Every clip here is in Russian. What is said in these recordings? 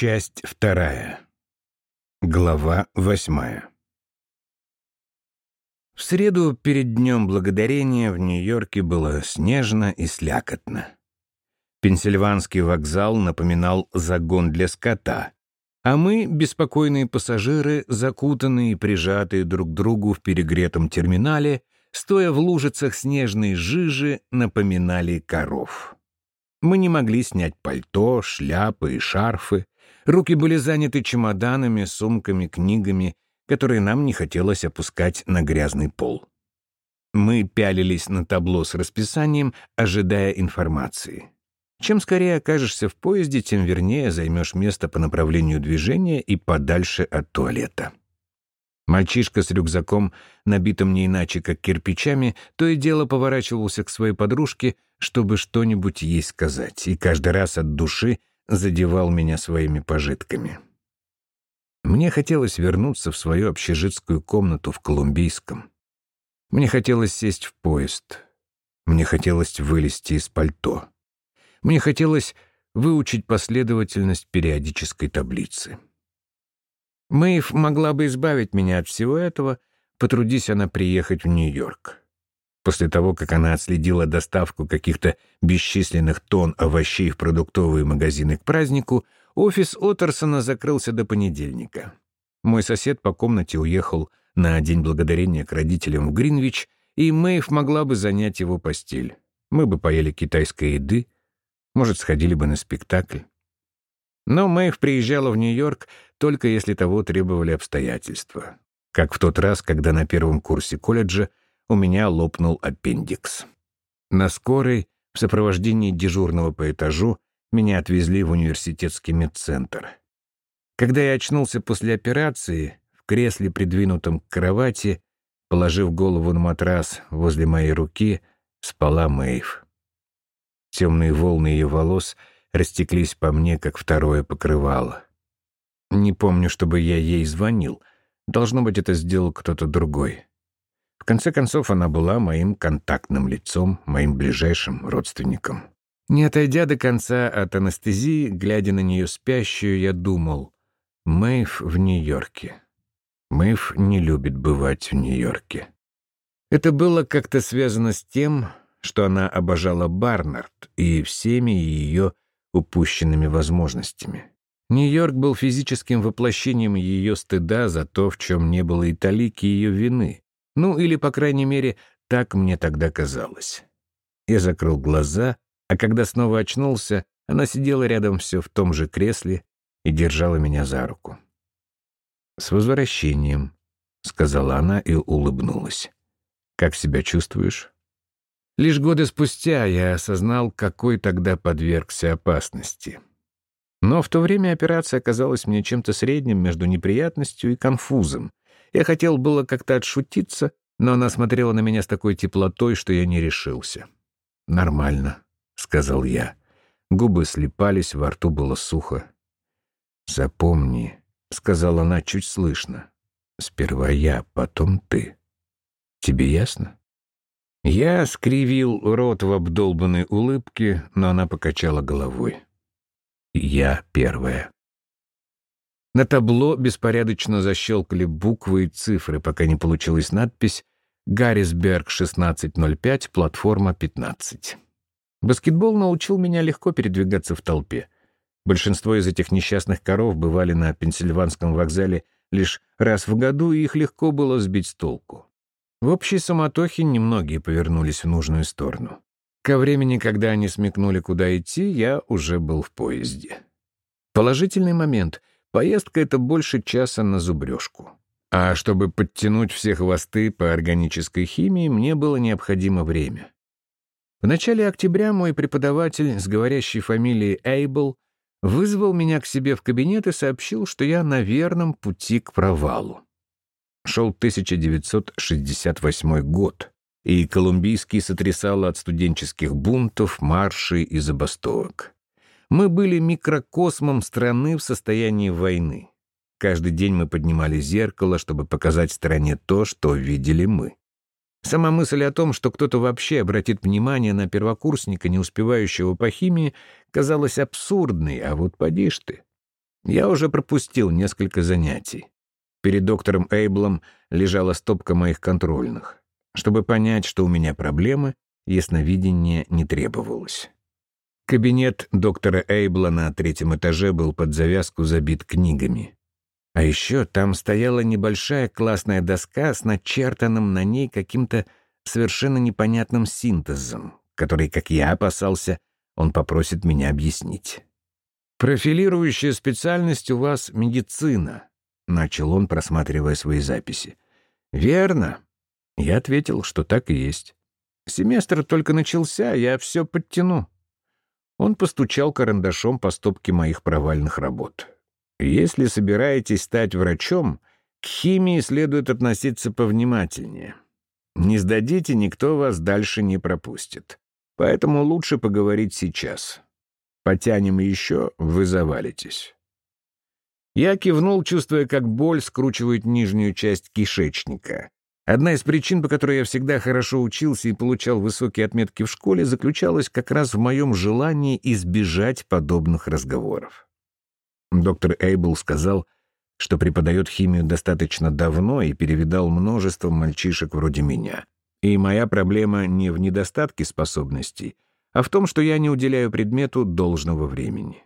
Часть вторая. Глава восьмая. В среду перед Днем Благодарения в Нью-Йорке было снежно и слякотно. Пенсильванский вокзал напоминал загон для скота, а мы, беспокойные пассажиры, закутанные и прижатые друг к другу в перегретом терминале, стоя в лужицах снежной жижи, напоминали коров. Мы не могли снять пальто, шляпы и шарфы, Руки были заняты чемоданами, сумками, книгами, которые нам не хотелось опускать на грязный пол. Мы пялились на табло с расписанием, ожидая информации. Чем скорее окажешься в поезде, тем вернее займешь место по направлению движения и подальше от туалета. Мальчишка с рюкзаком, набитым не иначе, как кирпичами, то и дело поворачивался к своей подружке, чтобы что-нибудь ей сказать, и каждый раз от души задевал меня своими пожитками. Мне хотелось вернуться в свою общежитскую комнату в Колумбийском. Мне хотелось сесть в поезд. Мне хотелось вылезти из пальто. Мне хотелось выучить последовательность периодической таблицы. Мэйв могла бы избавить меня от всего этого, потрудись она приехать в Нью-Йорк. После того, как она отследила доставку каких-то бесчисленных тонн овощей в продуктовые магазины к празднику, офис Оттерсона закрылся до понедельника. Мой сосед по комнате уехал на День Благодарения к родителям в Гринвич, и Мэйв могла бы занять его постель. Мы бы поели китайской еды, может, сходили бы на спектакль. Но Мэйв приезжала в Нью-Йорк только если того требовали обстоятельства. Как в тот раз, когда на первом курсе колледжа у меня лопнул аппендикс. На скорой, в сопровождении дежурного по этажу, меня отвезли в университетский медцентр. Когда я очнулся после операции, в кресле, придвинутом к кровати, положив голову на матрас возле моей руки, спала Мэйв. Темные волны ее волос растеклись по мне, как второе покрывало. Не помню, чтобы я ей звонил. Должно быть, это сделал кто-то другой. В конце концов, она была моим контактным лицом, моим ближайшим родственником. Не отойдя до конца от анестезии, глядя на нее спящую, я думал, Мэйв в Нью-Йорке. Мэйв не любит бывать в Нью-Йорке. Это было как-то связано с тем, что она обожала Барнард и всеми ее упущенными возможностями. Нью-Йорк был физическим воплощением ее стыда за то, в чем не было и талики ее вины. Ну, или, по крайней мере, так мне тогда казалось. Я закрыл глаза, а когда снова очнулся, она сидела рядом все в том же кресле и держала меня за руку. «С возвращением», — сказала она и улыбнулась. «Как себя чувствуешь?» Лишь годы спустя я осознал, какой тогда подвергся опасности. Но в то время операция оказалась мне чем-то средним между неприятностью и конфузом, я хотел было как-то отшутиться, но она смотрела на меня с такой теплотой, что я не решился. «Нормально», — сказал я. Губы слепались, во рту было сухо. «Запомни», — сказала она чуть слышно. «Сперва я, потом ты. Тебе ясно?» Я скривил рот в обдолбанной улыбке, но она покачала головой. «Я первая». На табло беспорядочно защелкали буквы и цифры, пока не получилась надпись «Гаррисберг 1605, платформа 15». Баскетбол научил меня легко передвигаться в толпе. Большинство из этих несчастных коров бывали на Пенсильванском вокзале лишь раз в году, и их легко было сбить с толку. В общей суматохе немногие повернулись в нужную сторону. Ко времени, когда они смекнули, куда идти, я уже был в поезде. Положительный момент. Поездка — это больше часа на зубрежку. А чтобы подтянуть все хвосты по органической химии, мне было необходимо время. В начале октября мой преподаватель с говорящей фамилией Эйбл вызвал меня к себе в кабинет и сообщил, что я на верном пути к провалу. Шел 1968 год, и Колумбийский сотрясало от студенческих бунтов, маршей и забастовок. Мы были микрокосмом страны в состоянии войны. Каждый день мы поднимали зеркало, чтобы показать стране то, что видели мы. Сама мысль о том, что кто-то вообще обратит внимание на первокурсника, не успевающего по химии, казалась абсурдной, а вот поди ж ты. Я уже пропустил несколько занятий. Перед доктором Эйблом лежала стопка моих контрольных. Чтобы понять, что у меня проблемы, ясновидение не требовалось. Кабинет доктора Эйбла на третьем этаже был под завязку забит книгами. А еще там стояла небольшая классная доска с начертанным на ней каким-то совершенно непонятным синтезом, который, как я опасался, он попросит меня объяснить. «Профилирующая специальность у вас — медицина», — начал он, просматривая свои записи. «Верно». Я ответил, что так и есть. «Семестр только начался, я все подтяну». Он постучал карандашом по стопке моих провальных работ. «Если собираетесь стать врачом, к химии следует относиться повнимательнее. Не сдадите, никто вас дальше не пропустит. Поэтому лучше поговорить сейчас. Потянем еще, вы завалитесь». Я кивнул, чувствуя, как боль скручивает нижнюю часть кишечника. Одна из причин, по которой я всегда хорошо учился и получал высокие отметки в школе, заключалась как раз в моем желании избежать подобных разговоров. Доктор Эйбл сказал, что преподает химию достаточно давно и перевидал множество мальчишек вроде меня. И моя проблема не в недостатке способностей, а в том, что я не уделяю предмету должного времени.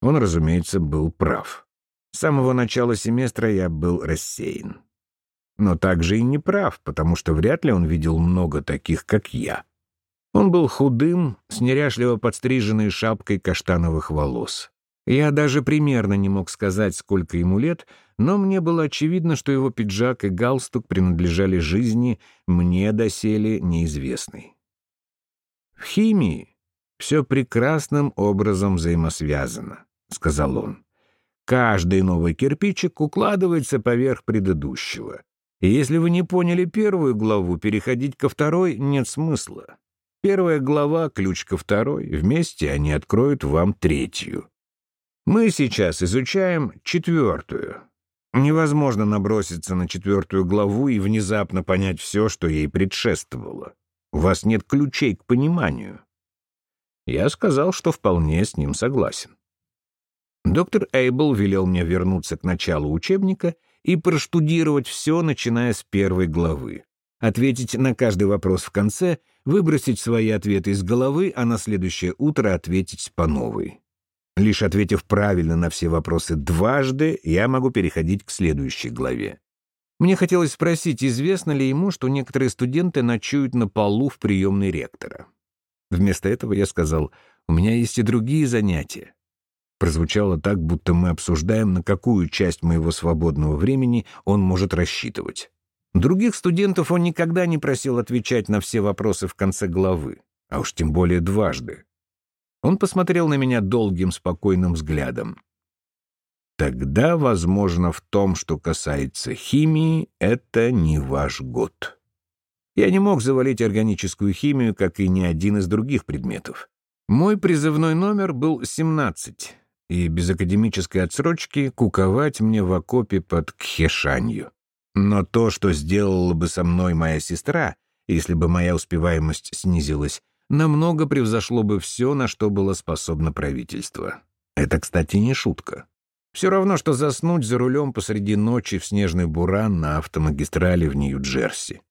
Он, разумеется, был прав. С самого начала семестра я был рассеян. Но также и не прав, потому что вряд ли он видел много таких, как я. Он был худым, с неряшливо подстриженной шапкой каштановых волос. Я даже примерно не мог сказать, сколько ему лет, но мне было очевидно, что его пиджак и галстук принадлежали жизни, мне доселе неизвестной. «В химии все прекрасным образом взаимосвязано», — сказал он. «Каждый новый кирпичик укладывается поверх предыдущего. И если вы не поняли первую главу, переходить ко второй нет смысла. Первая глава — ключ ко второй, вместе они откроют вам третью. Мы сейчас изучаем четвертую. Невозможно наброситься на четвертую главу и внезапно понять все, что ей предшествовало. У вас нет ключей к пониманию. Я сказал, что вполне с ним согласен. Доктор Эйбл велел мне вернуться к началу учебника и проштудировать все, начиная с первой главы. Ответить на каждый вопрос в конце, выбросить свои ответы из головы, а на следующее утро ответить по новой. Лишь ответив правильно на все вопросы дважды, я могу переходить к следующей главе. Мне хотелось спросить, известно ли ему, что некоторые студенты ночуют на полу в приемной ректора. Вместо этого я сказал, у меня есть и другие занятия. Прозвучало так, будто мы обсуждаем, на какую часть моего свободного времени он может рассчитывать. Других студентов он никогда не просил отвечать на все вопросы в конце главы, а уж тем более дважды. Он посмотрел на меня долгим, спокойным взглядом. Тогда, возможно, в том, что касается химии, это не ваш год. Я не мог завалить органическую химию, как и ни один из других предметов. Мой призывной номер был 17, и без академической отсрочки куковать мне в окопе под Кхешанью. Но то, что сделала бы со мной моя сестра, если бы моя успеваемость снизилась, намного превзошло бы все, на что было способно правительство. Это, кстати, не шутка. Все равно, что заснуть за рулем посреди ночи в снежный буран на автомагистрали в Нью-Джерси.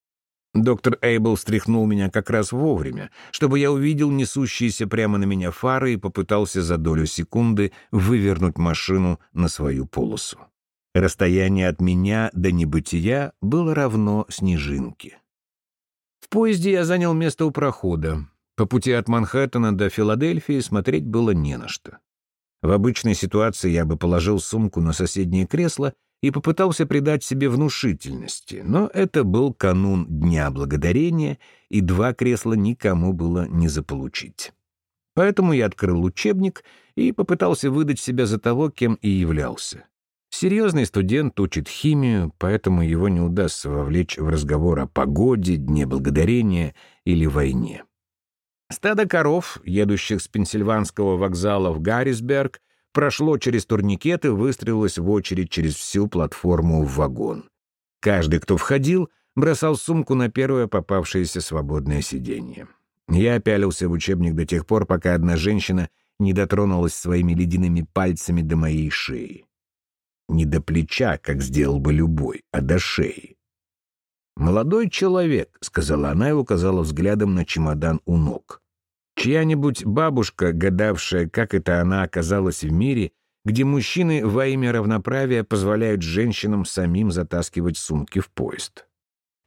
Доктор Эйбл стряхнул меня как раз вовремя, чтобы я увидел несущиеся прямо на меня фары и попытался за долю секунды вывернуть машину на свою полосу. Расстояние от меня до небытия было равно снежинке. В поезде я занял место у прохода. По пути от Манхэттена до Филадельфии смотреть было не на что. В обычной ситуации я бы положил сумку на соседнее кресло и попытался придать себе внушительности, но это был канун Дня Благодарения, и два кресла никому было не заполучить. Поэтому я открыл учебник и попытался выдать себя за того, кем и являлся. Серьезный студент учит химию, поэтому его не удастся вовлечь в разговор о погоде, Дне Благодарения или войне. Стадо коров, едущих с Пенсильванского вокзала в Гаррисберг, прошло через турникет и выстроилось в очередь через всю платформу в вагон. Каждый, кто входил, бросал сумку на первое попавшееся свободное сиденье. Я пялился в учебник до тех пор, пока одна женщина не дотронулась своими ледяными пальцами до моей шеи. Не до плеча, как сделал бы любой, а до шеи. «Молодой человек», — сказала она и указала взглядом на чемодан у ног. Чья-нибудь бабушка, гадавшая, как это она оказалась в мире, где мужчины во имя равноправия позволяют женщинам самим затаскивать сумки в поезд.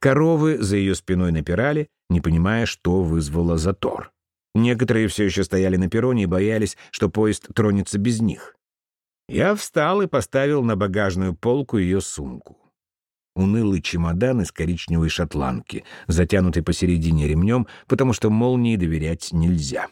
Коровы за ее спиной напирали, не понимая, что вызвало затор. Некоторые все еще стояли на перроне и боялись, что поезд тронется без них. Я встал и поставил на багажную полку ее сумку. Унылый чемодан из коричневой шотландки, затянутый посередине ремнем, потому что молнии доверять нельзя.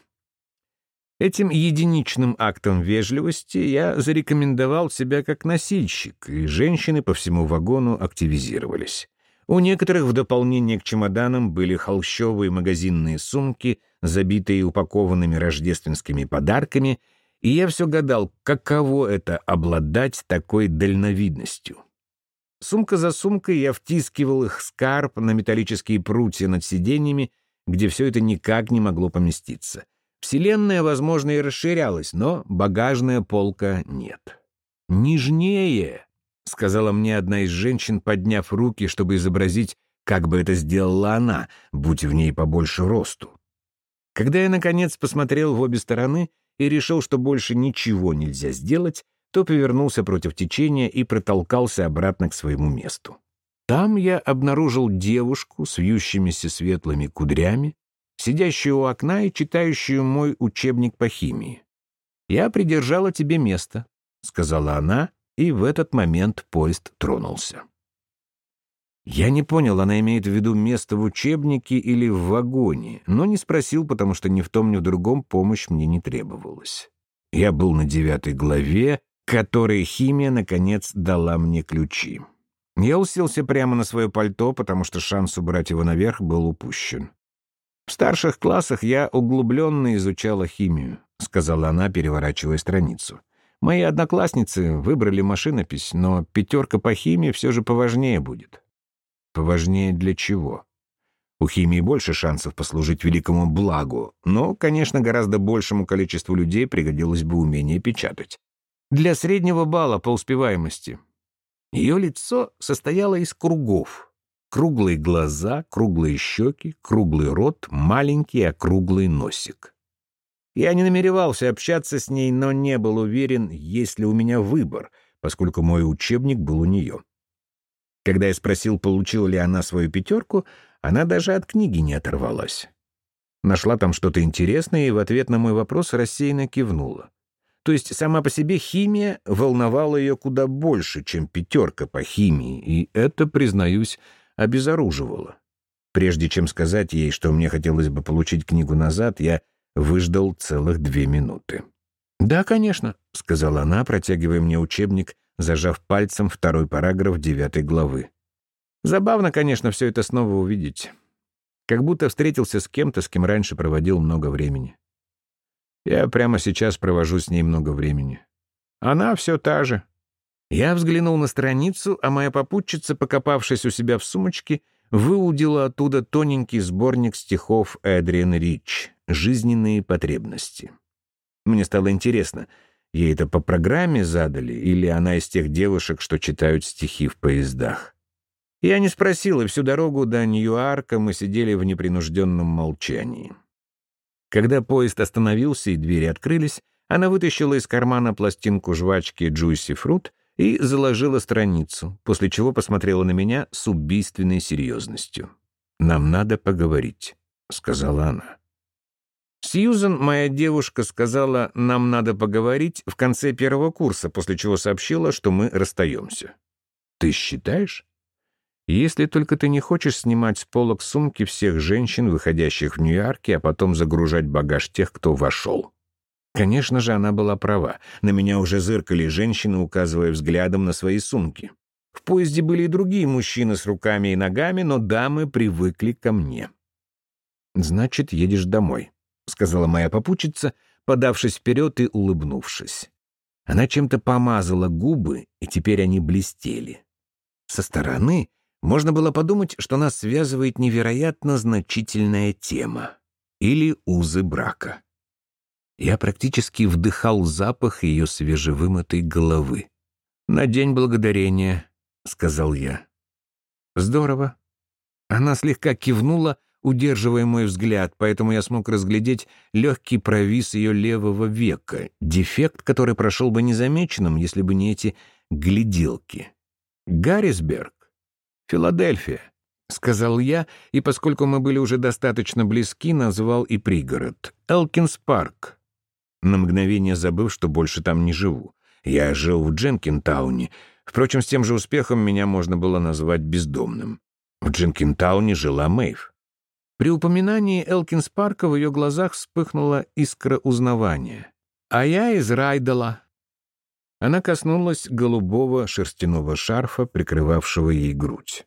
Этим единичным актом вежливости я зарекомендовал себя как носильщик, и женщины по всему вагону активизировались. У некоторых в дополнение к чемоданам были холщовые магазинные сумки, забитые упакованными рождественскими подарками, и я все гадал, каково это — обладать такой дальновидностью. Сумка за сумкой я втискивал их скарб на металлические прутья над сиденьями, где все это никак не могло поместиться. Вселенная, возможно, и расширялась, но багажная полка нет. «Нежнее!» — сказала мне одна из женщин, подняв руки, чтобы изобразить, как бы это сделала она, будь в ней побольше росту. Когда я, наконец, посмотрел в обе стороны и решил, что больше ничего нельзя сделать, то повернулся против течения и протолкался обратно к своему месту. Там я обнаружил девушку с вьющимися светлыми кудрями, сидящую у окна и читающую мой учебник по химии. «Я придержала тебе место», — сказала она, и в этот момент поезд тронулся. Я не понял, она имеет в виду место в учебнике или в вагоне, но не спросил, потому что ни в том, ни в другом помощь мне не требовалась. Я был на девятой главе, которой химия, наконец, дала мне ключи. Я уселся прямо на свое пальто, потому что шанс убрать его наверх был упущен. «В старших классах я углубленно изучала химию», — сказала она, переворачивая страницу. «Мои одноклассницы выбрали машинопись, но пятерка по химии все же поважнее будет». «Поважнее для чего?» У химии больше шансов послужить великому благу, но, конечно, гораздо большему количеству людей пригодилось бы умение печатать для среднего балла по успеваемости. Ее лицо состояло из кругов. Круглые глаза, круглые щеки, круглый рот, маленький округлый носик. Я не намеревался общаться с ней, но не был уверен, есть ли у меня выбор, поскольку мой учебник был у нее. Когда я спросил, получила ли она свою пятерку, она даже от книги не оторвалась. Нашла там что-то интересное и в ответ на мой вопрос рассеянно кивнула. То есть сама по себе химия волновала ее куда больше, чем пятерка по химии, и это, признаюсь, обезоруживало. Прежде чем сказать ей, что мне хотелось бы получить книгу назад, я выждал целых две минуты. «Да, конечно», — сказала она, протягивая мне учебник, зажав пальцем второй параграф девятой главы. «Забавно, конечно, все это снова увидеть. Как будто встретился с кем-то, с кем раньше проводил много времени. Я прямо сейчас провожу с ней много времени. Она все та же. Я взглянул на страницу, а моя попутчица, покопавшись у себя в сумочке, выудила оттуда тоненький сборник стихов Эдриан Рич «Жизненные потребности». Мне стало интересно, ей это по программе задали, или она из тех девушек, что читают стихи в поездах. Я не спросил, и всю дорогу до Ньюарка мы сидели в непринужденном молчании. Когда поезд остановился и двери открылись, она вытащила из кармана пластинку жвачки Juicy Fruit и заложила страницу, после чего посмотрела на меня с убийственной серьезностью. «Нам надо поговорить», — сказала она. Сьюзен, моя девушка, сказала, нам надо поговорить в конце первого курса, после чего сообщила, что мы расстаемся. «Ты считаешь?» Если только ты не хочешь снимать с полок сумки всех женщин, выходящих в Нью-Йорке, а потом загружать багаж тех, кто вошел. Конечно же, она была права. На меня уже зыркали женщины, указывая взглядом на свои сумки. В поезде были и другие мужчины с руками и ногами, но дамы привыкли ко мне. «Значит, едешь домой», — сказала моя попутчица, подавшись вперед и улыбнувшись. Она чем-то помазала губы, и теперь они блестели. Со стороны можно было подумать, что нас связывает невероятно значительная тема или узы брака. Я практически вдыхал запах ее свежевымытой головы. «На День Благодарения», — сказал я. «Здорово». Она слегка кивнула, удерживая мой взгляд, поэтому я смог разглядеть легкий провис ее левого века, дефект, который прошел бы незамеченным, если бы не эти гляделки. «Гаррисберг, Филадельфия», — сказал я, и поскольку мы были уже достаточно близки, назвал и пригород. «Элкинс парк». На мгновение забыв, что больше там не живу. Я жил в Дженкинтауне. Впрочем, с тем же успехом меня можно было назвать бездомным. В Дженкинтауне жила Мэйв. При упоминании Элкинс Парка в ее глазах вспыхнула искра узнавания. «А я из Райдала». Она коснулась голубого шерстяного шарфа, прикрывавшего ей грудь.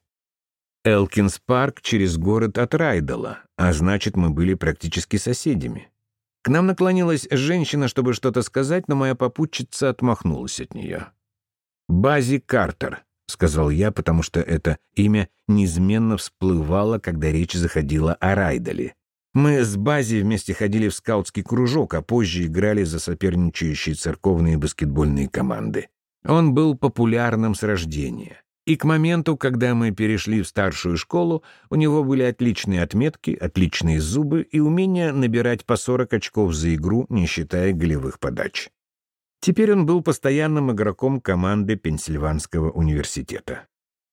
Элкинс Парк через город от Райдала, а значит, мы были практически соседями. К нам наклонилась женщина, чтобы что-то сказать, но моя попутчица отмахнулась от нее. «Бази Картер», — сказал я, потому что это имя неизменно всплывало, когда речь заходила о Райдале. Мы с Бази вместе ходили в скаутский кружок, а позже играли за соперничающие церковные баскетбольные команды. Он был популярным с рождения. И к моменту, когда мы перешли в старшую школу, у него были отличные отметки, отличные зубы и умение набирать по 40 очков за игру, не считая голевых подач. Теперь он был постоянным игроком команды Пенсильванского университета.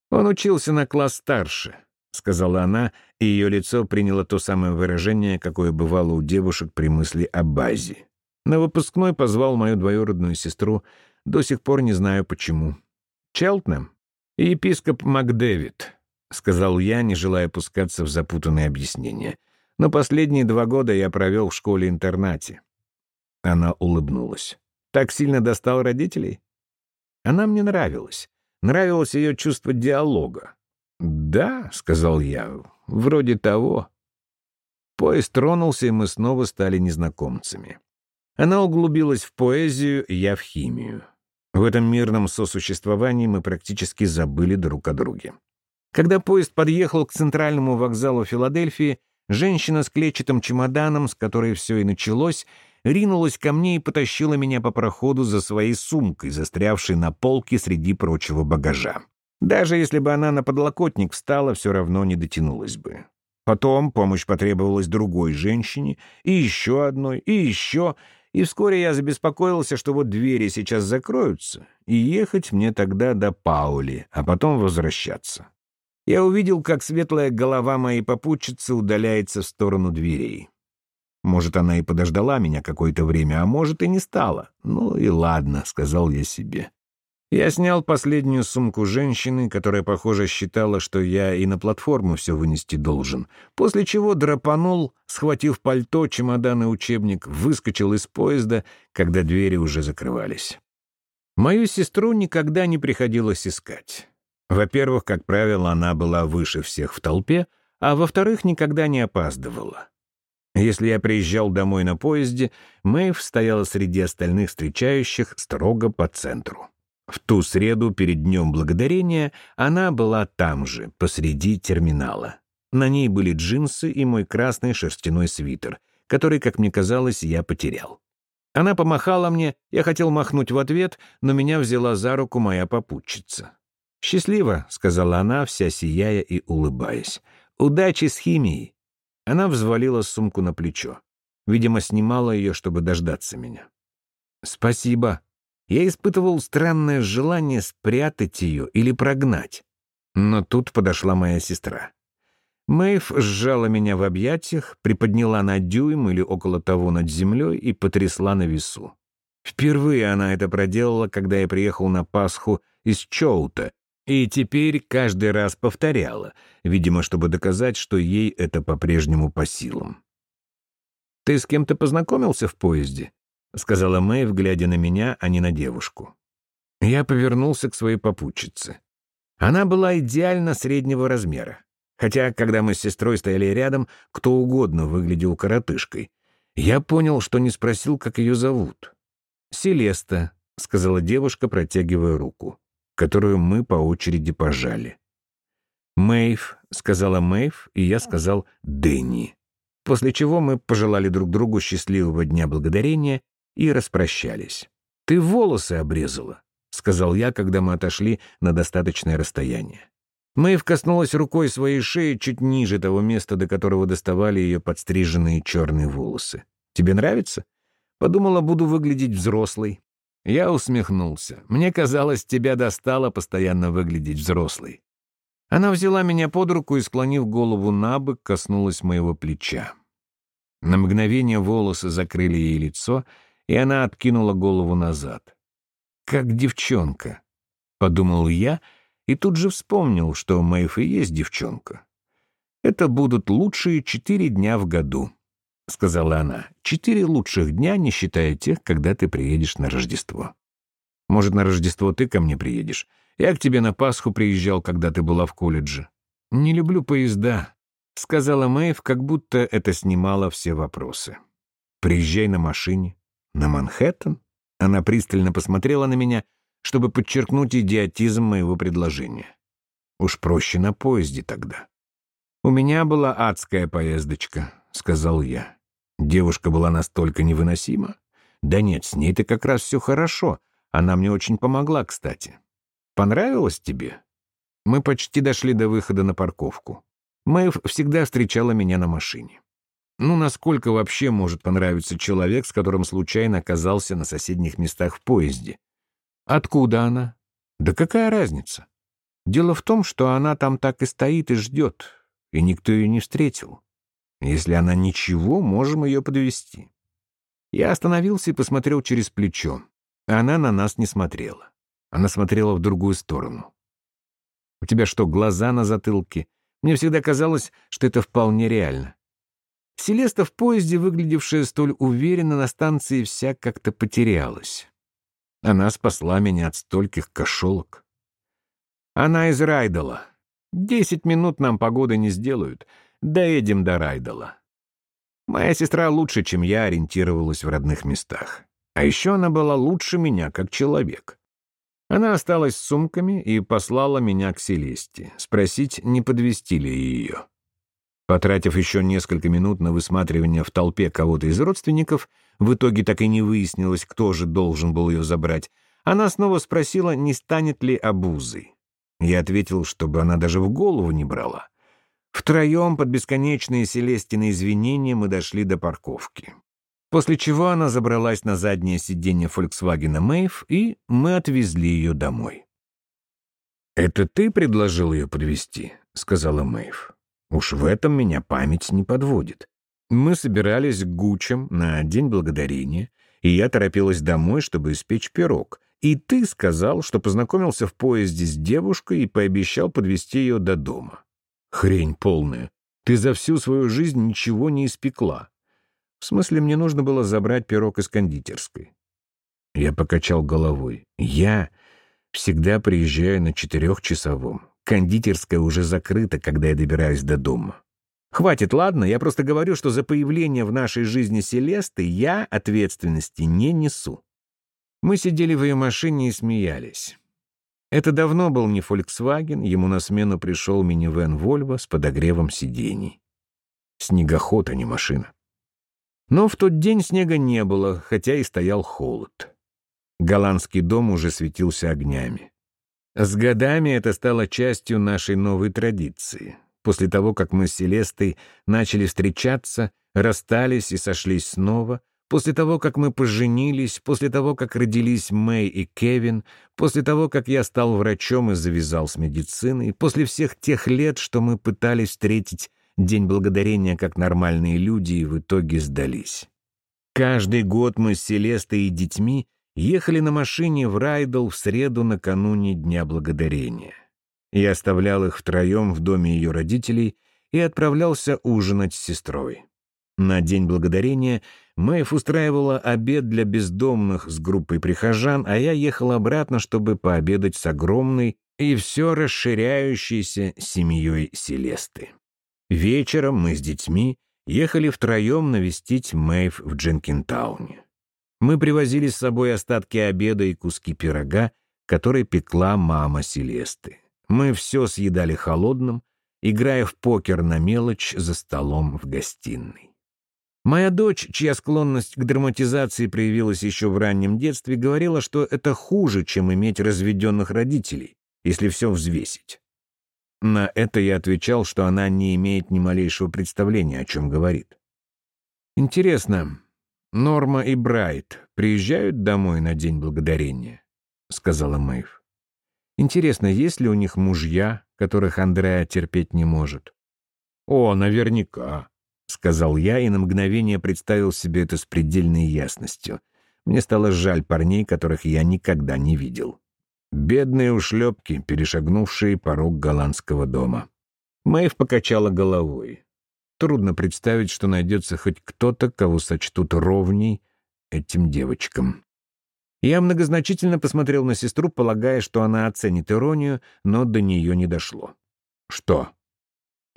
«Он учился на класс старше», — сказала она, и ее лицо приняло то самое выражение, какое бывало у девушек при мысли о базе. На выпускной позвал мою двоюродную сестру, до сих пор не знаю почему. «Челтнем?» «Епископ Макдэвид», — сказал я, не желая пускаться в запутанные объяснения. «Но последние два года я провел в школе-интернате». Она улыбнулась так сильно достал родителей? Она мне нравилась. Нравилось ее чувство диалога. «Да», — сказал я, — «вроде того». Поезд тронулся, и мы снова стали незнакомцами. Она углубилась в поэзию, я в химию. В этом мирном сосуществовании мы практически забыли друг о друге. Когда поезд подъехал к центральному вокзалу Филадельфии, женщина с клетчатым чемоданом, с которой все и началось, ринулась ко мне и потащила меня по проходу за своей сумкой, застрявшей на полке среди прочего багажа. Даже если бы она на подлокотник встала, все равно не дотянулась бы. Потом помощь потребовалась другой женщине, и еще одной, и еще, и вскоре я забеспокоился, что вот двери сейчас закроются, и ехать мне тогда до Паули, а потом возвращаться. Я увидел, как светлая голова моей попутчицы удаляется в сторону дверей. Может, она и подождала меня какое-то время, а может, и не стала. Ну и ладно, — сказал я себе. Я снял последнюю сумку женщины, которая, похоже, считала, что я и на платформу все вынести должен, после чего драпанул, схватив пальто, чемодан и учебник, выскочил из поезда, когда двери уже закрывались. Мою сестру никогда не приходилось искать. Во-первых, как правило, она была выше всех в толпе, а во-вторых, никогда не опаздывала. Если я приезжал домой на поезде, Мэйв стояла среди остальных встречающих строго по центру. В ту среду перед Днем Благодарения она была там же, посреди терминала. На ней были джинсы и мой красный шерстяной свитер, который, как мне казалось, я потерял. Она помахала мне, я хотел махнуть в ответ, но меня взяла за руку моя попутчица. «Счастливо», — сказала она, вся сияя и улыбаясь. «Удачи с химией». Она взвалила сумку на плечо. Видимо, снимала ее, чтобы дождаться меня. «Спасибо». Я испытывал странное желание спрятать ее или прогнать. Но тут подошла моя сестра. Мэйв сжала меня в объятиях, приподняла на дюйм или около того над землей и потрясла на весу. Впервые она это проделала, когда я приехал на Пасху из Чоута и теперь каждый раз повторяла, видимо, чтобы доказать, что ей это по-прежнему по силам. «Ты с кем-то познакомился в поезде?» — сказала Мэйв, глядя на меня, а не на девушку. Я повернулся к своей попутчице. Она была идеально среднего размера. Хотя, когда мы с сестрой стояли рядом, кто угодно выглядел коротышкой. Я понял, что не спросил, как ее зовут. «Селеста», — сказала девушка, протягивая руку которую мы по очереди пожали. «Мэйв», — сказала Мэйв, и я сказал «Дэнни». После чего мы пожелали друг другу счастливого Дня Благодарения и распрощались. «Ты волосы обрезала», — сказал я, когда мы отошли на достаточное расстояние. Мэйв коснулась рукой своей шеи чуть ниже того места, до которого доставали ее подстриженные черные волосы. «Тебе нравится?» Подумала, буду выглядеть взрослой. Я усмехнулся. Мне казалось, тебя достало постоянно выглядеть взрослой. Она взяла меня под руку и, склонив голову на бок, коснулась моего плеча. На мгновение волосы закрыли ей лицо, и она откинула голову назад. «Как девчонка», — подумал я, — и тут же вспомнил, что Мэйф и есть девчонка. «Это будут лучшие четыре дня в году», — сказала она. «Четыре лучших дня, не считая тех, когда ты приедешь на Рождество. Может, на Рождество ты ко мне приедешь? Я к тебе на Пасху приезжал, когда ты была в колледже. Не люблю поезда», — сказала Мэйв, как будто это снимало все вопросы. «Приезжай на машине. На Манхэттен?» Она пристально посмотрела на меня — чтобы подчеркнуть идиотизм моего предложения. Уж проще на поезде тогда. «У меня была адская поездочка», — сказал я. Девушка была настолько невыносима. Да нет, с ней-то как раз все хорошо. Она мне очень помогла, кстати. Понравилось тебе? Мы почти дошли до выхода на парковку. Мэйв всегда встречала меня на машине. Ну, насколько вообще может понравиться человек, с которым случайно оказался на соседних местах в поезде? Откуда она? Да какая разница? Дело в том, что она там так и стоит и ждет, и никто ее не встретил. Если она ничего, можем ее подвести. Я остановился и посмотрел через плечо. Она на нас не смотрела. Она смотрела в другую сторону. «У тебя что, глаза на затылке?» Мне всегда казалось, что это вполне реально. Селеста в поезде, выглядевшая столь уверенно на станции, вся как-то потерялась. Она спасла меня от стольких кошелок. Она из Райдала. Десять минут нам погоды не сделают. Доедем до Райдала. Моя сестра лучше, чем я, ориентировалась в родных местах. А еще она была лучше меня, как человек. Она осталась с сумками и послала меня к Селесте, спросить, не подвести ли ее. Потратив еще несколько минут на высматривание в толпе кого-то из родственников, в итоге так и не выяснилось, кто же должен был ее забрать, она снова спросила, не станет ли обузой. Я ответил, чтобы она даже в голову не брала. Втроем под бесконечные Селестины извинения мы дошли до парковки. После чего она забралась на заднее сиденье Фольксвагена Мэйв, и мы отвезли ее домой. «Это ты предложил ее подвести, сказала Мэйв. Уж в этом меня память не подводит. Мы собирались к Гучам на День Благодарения, и я торопилась домой, чтобы испечь пирог. И ты сказал, что познакомился в поезде с девушкой и пообещал подвести ее до дома. Хрень полная. Ты за всю свою жизнь ничего не испекла. В смысле, мне нужно было забрать пирог из кондитерской. Я покачал головой. Я всегда приезжаю на четырехчасовом. Кондитерская уже закрыта, когда я добираюсь до дома. Хватит, ладно? Я просто говорю, что за появление в нашей жизни Селесты я ответственности не несу. Мы сидели в ее машине и смеялись. Это давно был не Volkswagen, ему на смену пришел минивэн Volvo с подогревом сидений. Снегоход, а не машина. Но в тот день снега не было, хотя и стоял холод. Голландский дом уже светился огнями. С годами это стало частью нашей новой традиции. После того, как мы с Селестой начали встречаться, расстались и сошлись снова, после того, как мы поженились, после того, как родились Мэй и Кевин, после того, как я стал врачом и завязал с медициной, после всех тех лет, что мы пытались встретить День Благодарения как нормальные люди и в итоге сдались. Каждый год мы с Селестой и детьми ехали на машине в Райдл в среду накануне Дня Благодарения. Я оставлял их втроем в доме ее родителей и отправлялся ужинать с сестрой. На День Благодарения Мэйв устраивала обед для бездомных с группой прихожан, а я ехал обратно, чтобы пообедать с огромной и все расширяющейся семьей Селесты. Вечером мы с детьми ехали втроем навестить Мэйв в Дженкинтауне. Мы привозили с собой остатки обеда и куски пирога, который пекла мама Селесты. Мы все съедали холодным, играя в покер на мелочь за столом в гостиной. Моя дочь, чья склонность к драматизации проявилась еще в раннем детстве, говорила, что это хуже, чем иметь разведенных родителей, если все взвесить. На это я отвечал, что она не имеет ни малейшего представления, о чем говорит. «Интересно, Норма и Брайт приезжают домой на День Благодарения?» — сказала Мэйв. «Интересно, есть ли у них мужья, которых Андреа терпеть не может?» «О, наверняка», — сказал я и на мгновение представил себе это с предельной ясностью. Мне стало жаль парней, которых я никогда не видел. Бедные ушлепки, перешагнувшие порог голландского дома. Мэйв покачала головой. Трудно представить, что найдется хоть кто-то, кого сочтут ровней этим девочкам. Я многозначительно посмотрел на сестру, полагая, что она оценит иронию, но до нее не дошло. «Что?»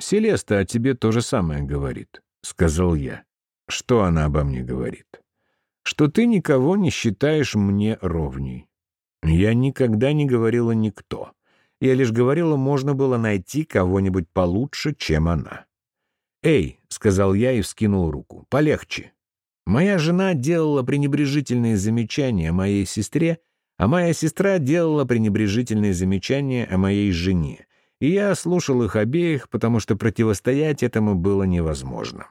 «Селеста о тебе то же самое говорит», — сказал я. «Что она обо мне говорит?» «Что ты никого не считаешь мне ровней. Я никогда не говорила «никто». Я лишь говорила, можно было найти кого-нибудь получше, чем она. «Эй», — сказал я и вскинул руку, — «полегче». Моя жена делала пренебрежительные замечания моей сестре, а моя сестра делала пренебрежительные замечания о моей жене, и я слушал их обеих, потому что противостоять этому было невозможно.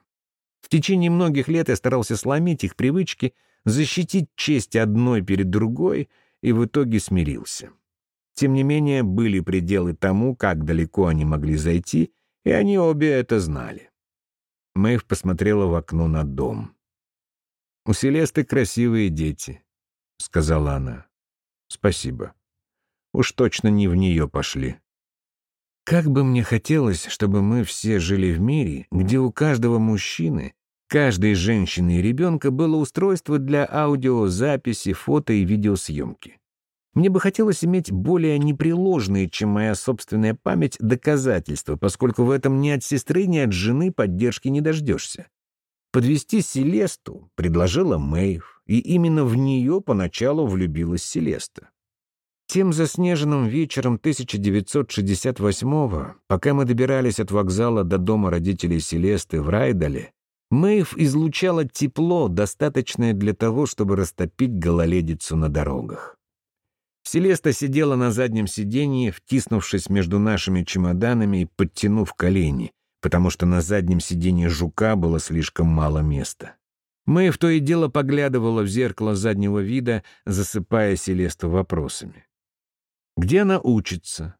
В течение многих лет я старался сломить их привычки, защитить честь одной перед другой — и в итоге смирился. Тем не менее, были пределы тому, как далеко они могли зайти, и они обе это знали. Мэйв посмотрела в окно на дом. «У Селесты красивые дети», — сказала она. «Спасибо. Уж точно не в нее пошли». Как бы мне хотелось, чтобы мы все жили в мире, где у каждого мужчины, каждой женщины и ребенка было устройство для аудиозаписи, фото и видеосъемки. Мне бы хотелось иметь более непреложные, чем моя собственная память, доказательства, поскольку в этом ни от сестры, ни от жены поддержки не дождешься. Подвести Селесту предложила Мэйв, и именно в нее поначалу влюбилась Селеста. Тем заснеженным вечером 1968-го, пока мы добирались от вокзала до дома родителей Селесты в Райдале, Мэйв излучала тепло, достаточное для того, чтобы растопить гололедицу на дорогах. Селеста сидела на заднем сиденье, втиснувшись между нашими чемоданами и подтянув колени, потому что на заднем сиденье жука было слишком мало места. Мэйв то и дело поглядывала в зеркало заднего вида, засыпая Селесту вопросами. «Где она учится?»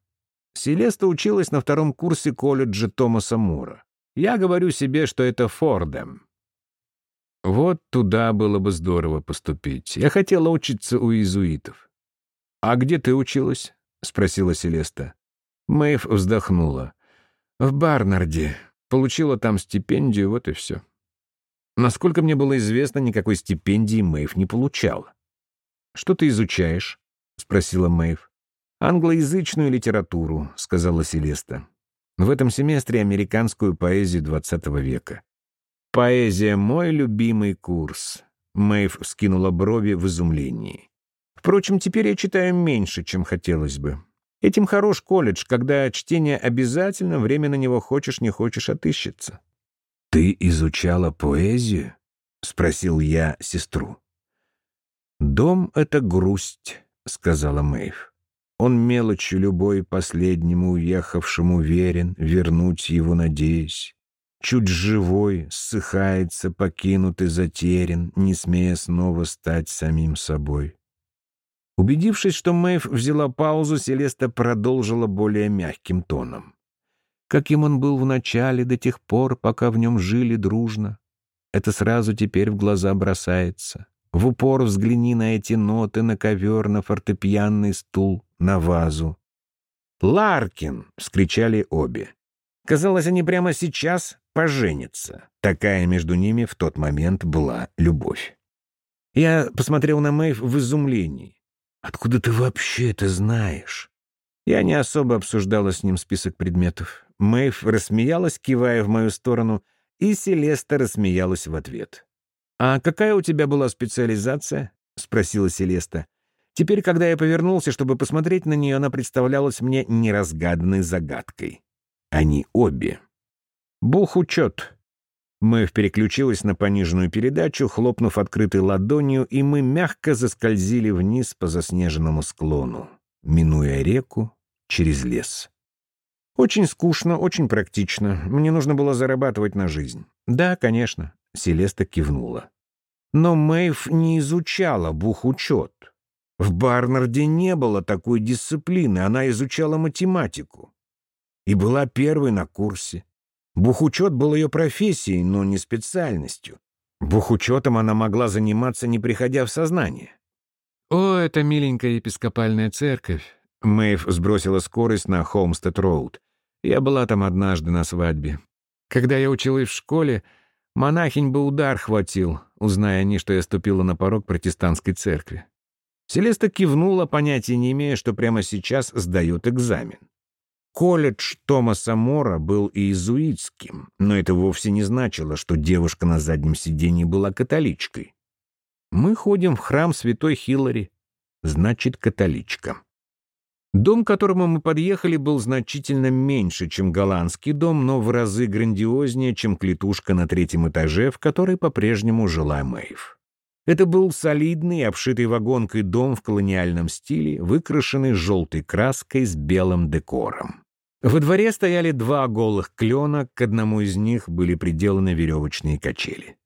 Селеста училась на втором курсе колледжа Томаса Мура. Я говорю себе, что это Фордем. Вот туда было бы здорово поступить. Я хотела учиться у иезуитов. «А где ты училась?» — спросила Селеста. Мэйв вздохнула. «В Барнарде. Получила там стипендию, вот и все». Насколько мне было известно, никакой стипендии Мэйв не получала. «Что ты изучаешь?» — спросила Мэйв. «Англоязычную литературу», — сказала Селеста. «В этом семестре американскую поэзию XX века». «Поэзия — мой любимый курс», — Мэйв скинула брови в изумлении. Впрочем, теперь я читаю меньше, чем хотелось бы. Этим хорош колледж, когда чтение обязательно, время на него хочешь, не хочешь, отыщется. «Ты изучала поэзию?» — спросил я сестру. «Дом — это грусть», — сказала Мэйв. «Он мелочью любой последнему уехавшему верен, вернуть его надеясь. Чуть живой, ссыхается, покинут и затерян, не смея снова стать самим собой. Убедившись, что Мэйв взяла паузу, Селеста продолжила более мягким тоном. Каким он был вначале до тех пор, пока в нем жили дружно. Это сразу теперь в глаза бросается. В упор взгляни на эти ноты, на ковер, на фортепианный стул, на вазу. «Ларкин!» — вскричали обе. Казалось, они прямо сейчас поженятся. Такая между ними в тот момент была любовь. Я посмотрел на Мэйв в изумлении. «Откуда ты вообще это знаешь?» Я не особо обсуждала с ним список предметов. Мэйв рассмеялась, кивая в мою сторону, и Селеста рассмеялась в ответ. «А какая у тебя была специализация?» — спросила Селеста. Теперь, когда я повернулся, чтобы посмотреть на нее, она представлялась мне неразгаданной загадкой. Они обе. «Бухучет». Мэйв переключилась на пониженную передачу, хлопнув открытой ладонью, и мы мягко заскользили вниз по заснеженному склону, минуя реку через лес. Очень скучно, очень практично. Мне нужно было зарабатывать на жизнь. Да, конечно, Селеста кивнула. Но Мэйв не изучала бухучет. В Барнарде не было такой дисциплины, она изучала математику. И была первой на курсе. Бухучет был ее профессией, но не специальностью. Бухучетом она могла заниматься, не приходя в сознание. «О, это миленькая епископальная церковь!» Мэйв сбросила скорость на Холмстед-Роуд. «Я была там однажды на свадьбе. Когда я училась в школе, монахинь бы удар хватил, узная они, что я ступила на порог протестантской церкви. Селеста кивнула, понятия не имея, что прямо сейчас сдает экзамен. Колледж Томаса Мора был иезуитским, но это вовсе не значило, что девушка на заднем сиденье была католичкой. Мы ходим в храм святой Хиллари, значит, католичка. Дом, к которому мы подъехали, был значительно меньше, чем голландский дом, но в разы грандиознее, чем клетушка на третьем этаже, в которой по-прежнему жила Мэйв. Это был солидный, обшитый вагонкой дом в колониальном стиле, выкрашенный желтой краской с белым декором. Во дворе стояли два голых клена, к одному из них были приделаны веревочные качели.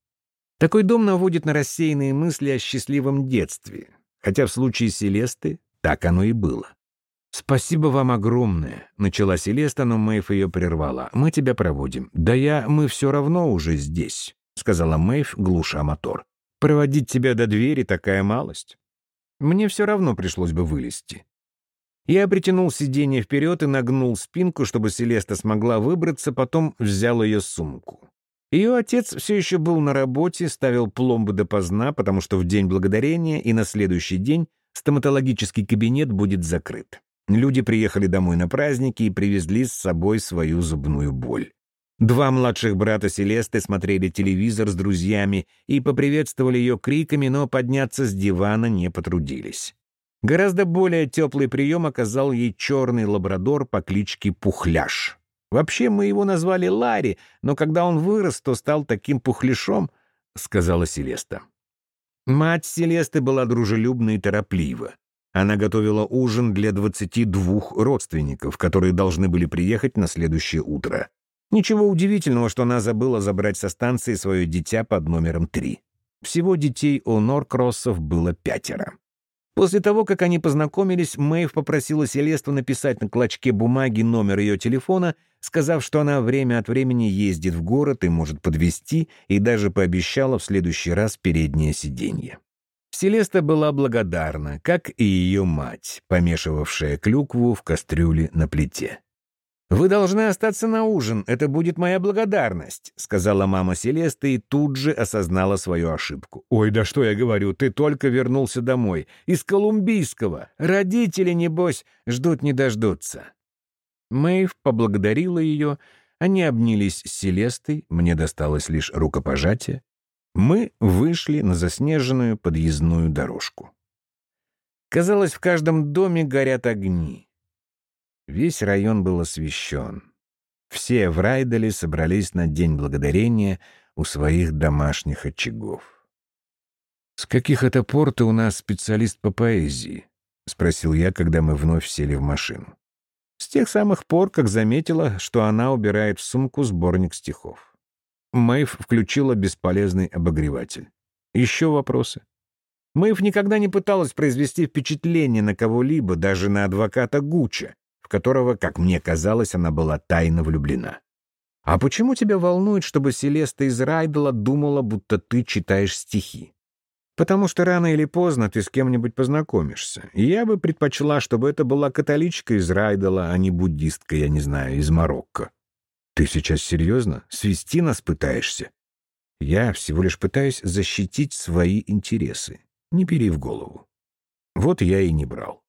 Такой дом наводит на рассеянные мысли о счастливом детстве, хотя в случае Селесты так оно и было. «Спасибо вам огромное», — начала Селеста, но Мэйв ее прервала. «Мы тебя проводим». «Да я... Мы все равно уже здесь», — сказала Мэйв, глуша мотор. Проводить тебя до двери такая малость. Мне все равно пришлось бы вылезти. Я притянул сиденье вперед и нагнул спинку, чтобы Селеста смогла выбраться, потом взял ее сумку. Ее отец все еще был на работе, ставил пломбы допоздна, потому что в День Благодарения и на следующий день стоматологический кабинет будет закрыт. Люди приехали домой на праздники и привезли с собой свою зубную боль. Два младших брата Селесты смотрели телевизор с друзьями и поприветствовали ее криками, но подняться с дивана не потрудились. Гораздо более теплый прием оказал ей черный лабрадор по кличке Пухляш. Вообще мы его назвали Ларри, но когда он вырос, то стал таким пухляшом, — сказала Селеста. Мать Селесты была дружелюбна и тороплива. Она готовила ужин для двадцати двух родственников, которые должны были приехать на следующее утро. Ничего удивительного, что она забыла забрать со станции свое дитя под номером 3. Всего детей у Норкроссов было пятеро. После того, как они познакомились, Мэйв попросила Селесту написать на клочке бумаги номер ее телефона, сказав, что она время от времени ездит в город и может подвезти, и даже пообещала в следующий раз переднее сиденье. Селеста была благодарна, как и ее мать, помешивавшая клюкву в кастрюле на плите. «Вы должны остаться на ужин, это будет моя благодарность», — сказала мама Селесты и тут же осознала свою ошибку. «Ой, да что я говорю, ты только вернулся домой. Из Колумбийского. Родители, небось, ждут не дождутся». Мэйв поблагодарила ее, они обнялись с Селестой, мне досталось лишь рукопожатие. Мы вышли на заснеженную подъездную дорожку. Казалось, в каждом доме горят огни. Весь район был освещен. Все в Райделе собрались на День Благодарения у своих домашних очагов. «С каких это пор ты у нас специалист по поэзии?» — спросил я, когда мы вновь сели в машину. С тех самых пор, как заметила, что она убирает в сумку сборник стихов. Мэйв включила бесполезный обогреватель. Еще вопросы? Мэйв никогда не пыталась произвести впечатление на кого-либо, даже на адвоката Гуча, в которого, как мне казалось, она была тайно влюблена. «А почему тебя волнует, чтобы Селеста из Райдела думала, будто ты читаешь стихи?» «Потому что рано или поздно ты с кем-нибудь познакомишься. И я бы предпочла, чтобы это была католичка из Райдела, а не буддистка, я не знаю, из Марокко». «Ты сейчас серьезно? Свести нас пытаешься?» «Я всего лишь пытаюсь защитить свои интересы. Не бери в голову». Вот я и не брал.